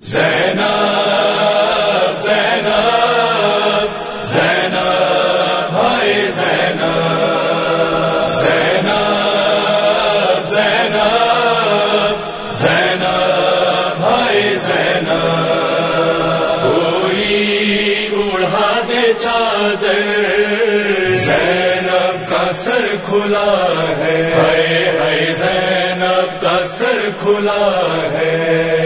زینب زینب زینب بھائی زینب زینب زینب زینب بھائی زینب کوئی اڑا دے چادر زینب کا سر کھلا ہے ہے زینب کا سر کھلا ہے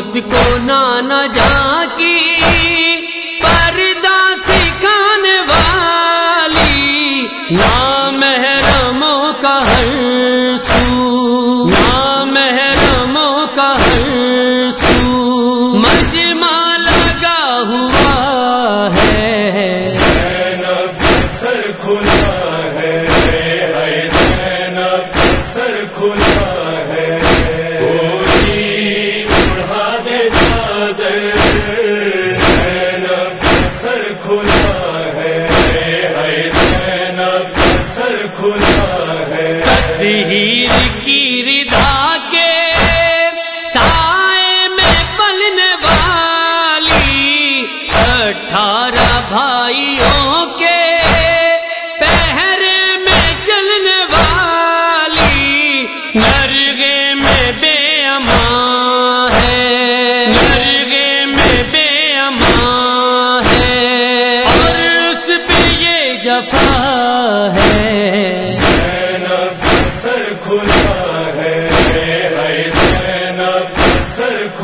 مت کو نانا جا کی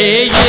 ہے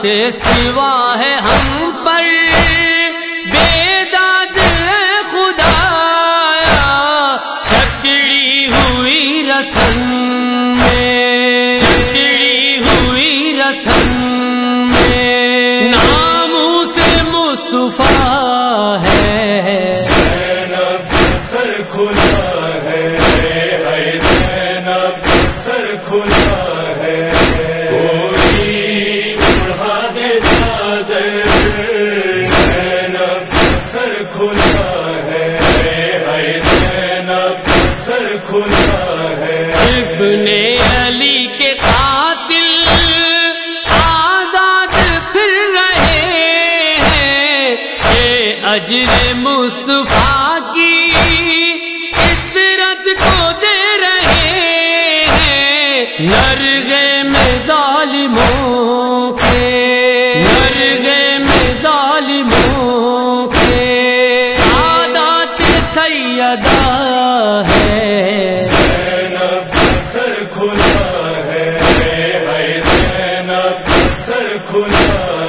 سے سوا ہے ہم پر۔ بے داد خدایا چکڑی ہوئی رسم چکڑی ہوئی رسم میں۔ ناموں سے مصطفیٰ اجر مصطفیٰ کی عطرت کو دے رہے ہیں۔ نرغے میں ظالموں کے نرغے میں ظالموں کے۔ سادات سیدہ ہے۔ زینب سر کھلا ہے۔ سر کھلا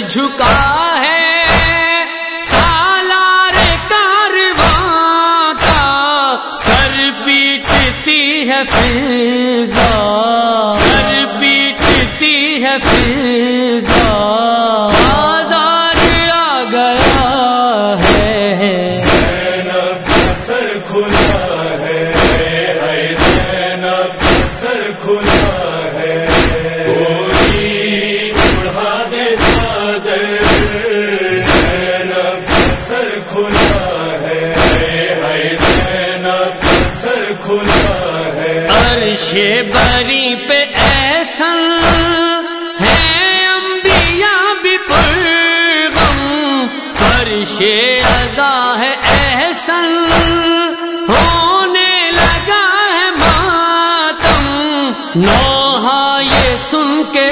جھکا ہے۔ سالار کارواں کا سر پیٹتی ہے فضا۔ سر پیٹتی ہے فضا۔ بازار آ گیا ہے۔ سر کھلا۔ سر کھلا ہے۔ عرش بری پہ ایسا ہے، انبیاء بھی پرغم فرش ازا ہے احسن، ہونے لگا ہے ماتم۔ نوحا یہ سن کے